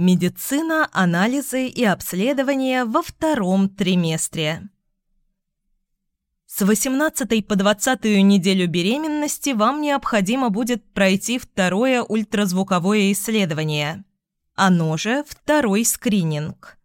Медицина, анализы и обследования во втором триместре. С 18 по 20 неделю беременности вам необходимо будет пройти второе ультразвуковое исследование, оно же второй скрининг.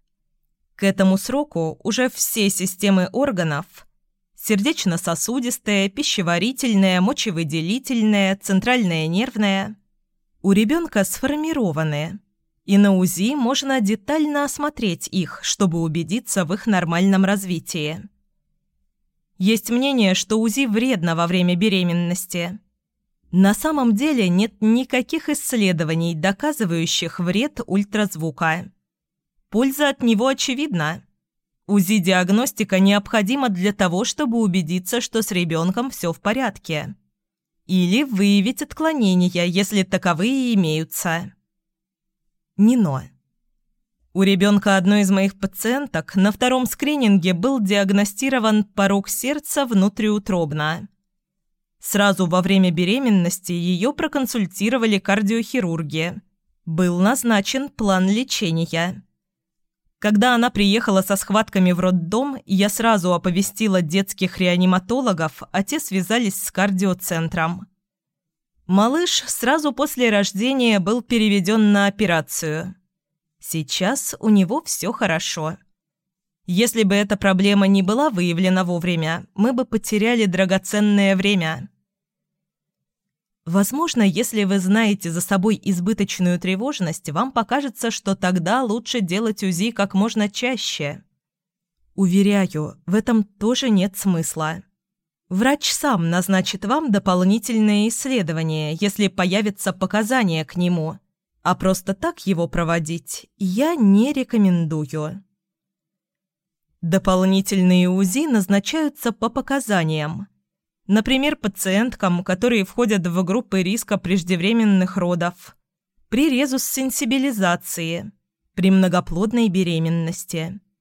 К этому сроку уже все системы органов – сердечно-сосудистая, пищеварительная, мочевыделительная, центральная нервная – у ребенка сформированы – и на УЗИ можно детально осмотреть их, чтобы убедиться в их нормальном развитии. Есть мнение, что УЗИ вредно во время беременности. На самом деле нет никаких исследований, доказывающих вред ультразвука. Польза от него очевидна. УЗИ-диагностика необходима для того, чтобы убедиться, что с ребенком все в порядке. Или выявить отклонения, если таковые имеются. Нино. У ребенка одной из моих пациенток на втором скрининге был диагностирован порог сердца внутриутробно. Сразу во время беременности ее проконсультировали кардиохирурги. Был назначен план лечения. Когда она приехала со схватками в роддом, я сразу оповестила детских реаниматологов, а те связались с кардиоцентром. Малыш сразу после рождения был переведен на операцию. Сейчас у него все хорошо. Если бы эта проблема не была выявлена вовремя, мы бы потеряли драгоценное время. Возможно, если вы знаете за собой избыточную тревожность, вам покажется, что тогда лучше делать УЗИ как можно чаще. Уверяю, в этом тоже нет смысла. Врач сам назначит вам дополнительное исследование, если появятся показания к нему, а просто так его проводить я не рекомендую. Дополнительные УЗИ назначаются по показаниям. Например, пациенткам, которые входят в группы риска преждевременных родов, при резус-сенсибилизации, при многоплодной беременности –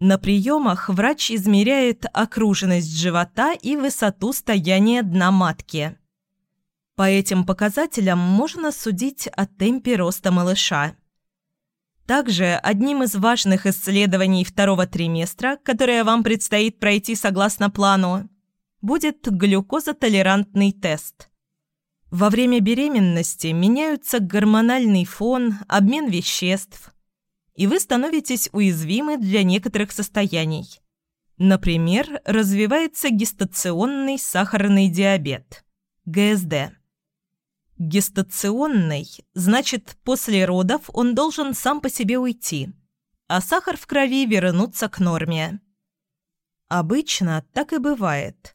на приемах врач измеряет окруженность живота и высоту стояния дна матки. По этим показателям можно судить о темпе роста малыша. Также одним из важных исследований второго триместра, которое вам предстоит пройти согласно плану, будет глюкозотолерантный тест. Во время беременности меняются гормональный фон, обмен веществ – и вы становитесь уязвимы для некоторых состояний. Например, развивается гестационный сахарный диабет – ГСД. Гестационный – значит, после родов он должен сам по себе уйти, а сахар в крови вернуться к норме. Обычно так и бывает.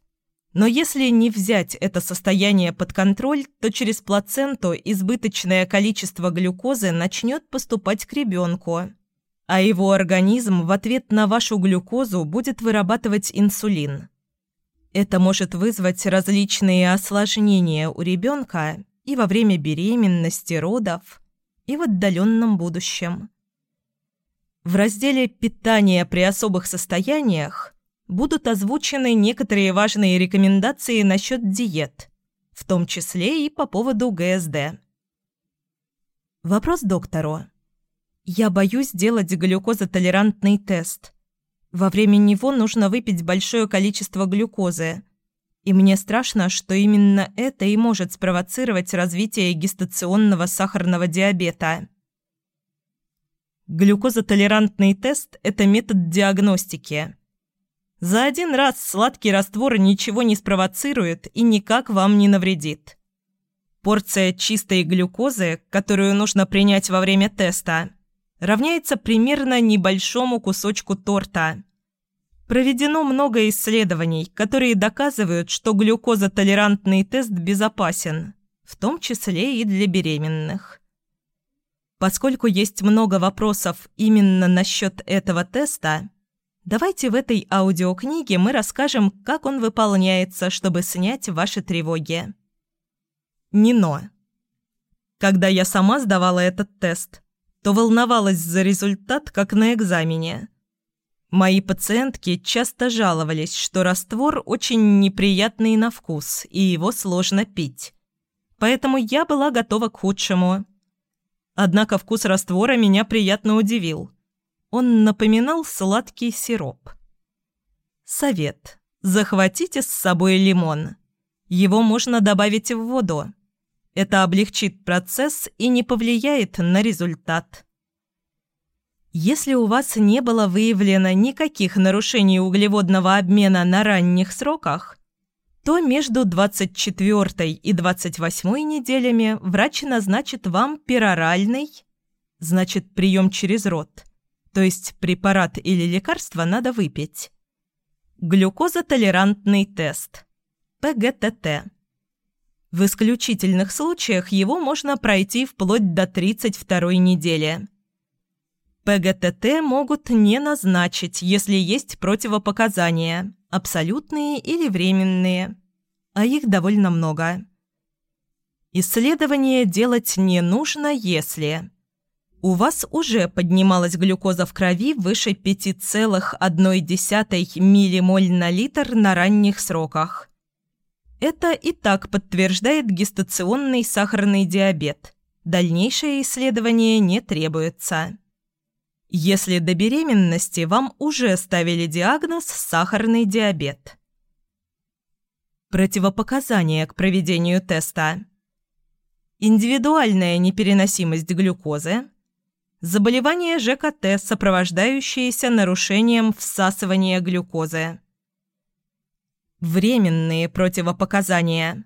Но если не взять это состояние под контроль, то через плаценту избыточное количество глюкозы начнет поступать к ребенку, а его организм в ответ на вашу глюкозу будет вырабатывать инсулин. Это может вызвать различные осложнения у ребенка и во время беременности, родов, и в отдаленном будущем. В разделе «Питание при особых состояниях» будут озвучены некоторые важные рекомендации насчет диет, в том числе и по поводу ГСД. Вопрос доктору. Я боюсь делать глюкозотолерантный тест. Во время него нужно выпить большое количество глюкозы. И мне страшно, что именно это и может спровоцировать развитие гестационного сахарного диабета. Глюкозотолерантный тест – это метод диагностики – за один раз сладкий раствор ничего не спровоцирует и никак вам не навредит. Порция чистой глюкозы, которую нужно принять во время теста, равняется примерно небольшому кусочку торта. Проведено много исследований, которые доказывают, что глюкозотолерантный тест безопасен, в том числе и для беременных. Поскольку есть много вопросов именно насчет этого теста, Давайте в этой аудиокниге мы расскажем, как он выполняется, чтобы снять ваши тревоги. Нино. Когда я сама сдавала этот тест, то волновалась за результат, как на экзамене. Мои пациентки часто жаловались, что раствор очень неприятный на вкус, и его сложно пить. Поэтому я была готова к худшему. Однако вкус раствора меня приятно удивил. Он напоминал сладкий сироп. Совет. Захватите с собой лимон. Его можно добавить в воду. Это облегчит процесс и не повлияет на результат. Если у вас не было выявлено никаких нарушений углеводного обмена на ранних сроках, то между 24 и 28 неделями врач назначит вам пероральный, значит прием через рот, то есть препарат или лекарство надо выпить, глюкозотолерантный тест, ПГТТ. В исключительных случаях его можно пройти вплоть до 32 недели. ПГТТ могут не назначить, если есть противопоказания, абсолютные или временные, а их довольно много. Исследование делать не нужно, если у вас уже поднималась глюкоза в крови выше 5,1 миллимоль на литр на ранних сроках – это и так подтверждает гестационный сахарный диабет. Дальнейшее исследование не требуется. Если до беременности вам уже ставили диагноз «сахарный диабет». Противопоказания к проведению теста. Индивидуальная непереносимость глюкозы. Заболевание ЖКТ, сопровождающееся нарушением всасывания глюкозы. Временные противопоказания.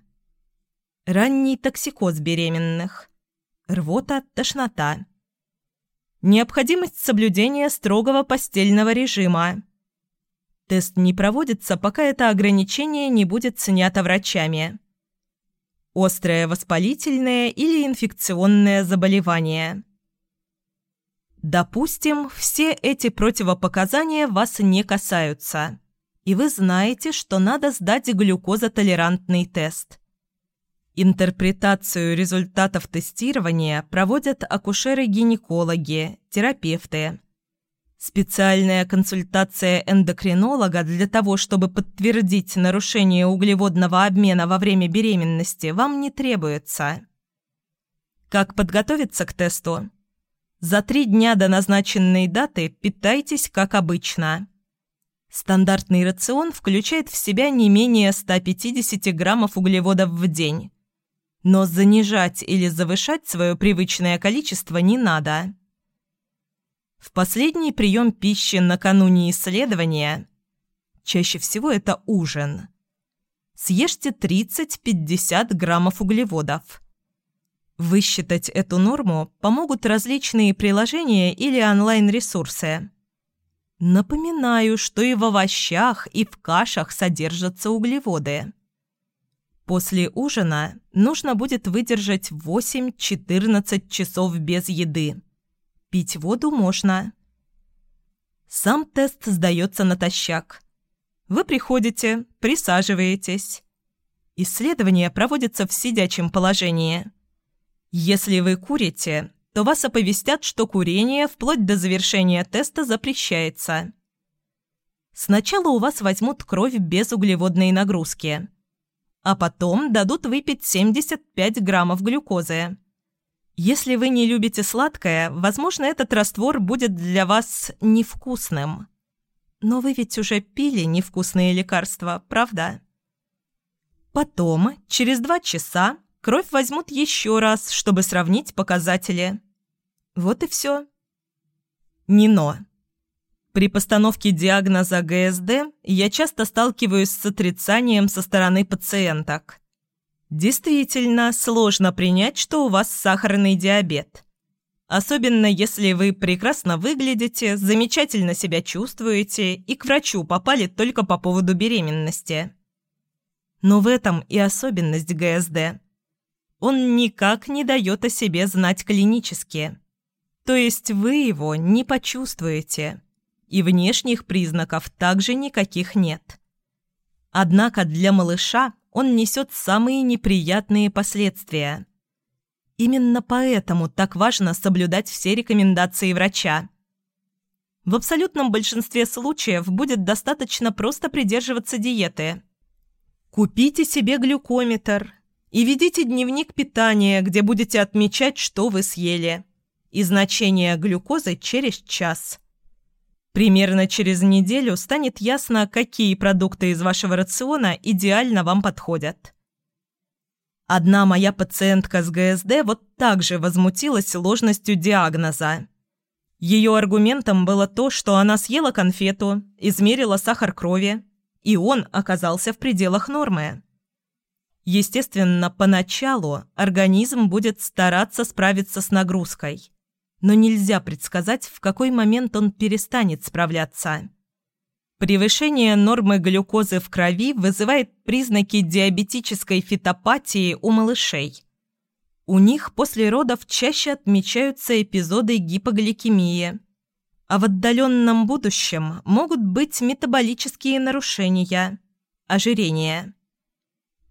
Ранний токсикоз беременных. Рвота, тошнота. Необходимость соблюдения строгого постельного режима. Тест не проводится, пока это ограничение не будет снято врачами. Острое воспалительное или инфекционное заболевание. Допустим, все эти противопоказания вас не касаются и вы знаете, что надо сдать глюкозотолерантный тест. Интерпретацию результатов тестирования проводят акушеры-гинекологи, терапевты. Специальная консультация эндокринолога для того, чтобы подтвердить нарушение углеводного обмена во время беременности, вам не требуется. Как подготовиться к тесту? За три дня до назначенной даты питайтесь как обычно. Стандартный рацион включает в себя не менее 150 граммов углеводов в день. Но занижать или завышать свое привычное количество не надо. В последний прием пищи накануне исследования, чаще всего это ужин, съешьте 30-50 граммов углеводов. Высчитать эту норму помогут различные приложения или онлайн-ресурсы. Напоминаю, что и в овощах, и в кашах содержатся углеводы. После ужина нужно будет выдержать 8-14 часов без еды. Пить воду можно. Сам тест сдается натощак. Вы приходите, присаживаетесь. Исследование проводится в сидячем положении. Если вы курите, то вас оповестят, что курение вплоть до завершения теста запрещается. Сначала у вас возьмут кровь без углеводной нагрузки, а потом дадут выпить 75 граммов глюкозы. Если вы не любите сладкое, возможно, этот раствор будет для вас невкусным. Но вы ведь уже пили невкусные лекарства, правда? Потом, через два часа, кровь возьмут еще раз, чтобы сравнить показатели. Вот и все. Нино. При постановке диагноза ГСД я часто сталкиваюсь с отрицанием со стороны пациенток. Действительно, сложно принять, что у вас сахарный диабет. Особенно если вы прекрасно выглядите, замечательно себя чувствуете и к врачу попали только по поводу беременности. Но в этом и особенность ГСД. Он никак не дает о себе знать клинически. То есть вы его не почувствуете. И внешних признаков также никаких нет. Однако для малыша он несет самые неприятные последствия. Именно поэтому так важно соблюдать все рекомендации врача. В абсолютном большинстве случаев будет достаточно просто придерживаться диеты. Купите себе глюкометр и ведите дневник питания, где будете отмечать, что вы съели – и значение глюкозы через час. Примерно через неделю станет ясно, какие продукты из вашего рациона идеально вам подходят. Одна моя пациентка с ГСД вот так же возмутилась ложностью диагноза. Ее аргументом было то, что она съела конфету, измерила сахар крови, и он оказался в пределах нормы. Естественно, поначалу организм будет стараться справиться с нагрузкой, но нельзя предсказать, в какой момент он перестанет справляться. Превышение нормы глюкозы в крови вызывает признаки диабетической фитопатии у малышей. У них после родов чаще отмечаются эпизоды гипогликемии. А в отдаленном будущем могут быть метаболические нарушения, ожирение.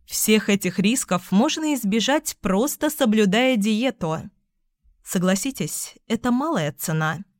Всех этих рисков можно избежать, просто соблюдая диету. Согласитесь, это малая цена –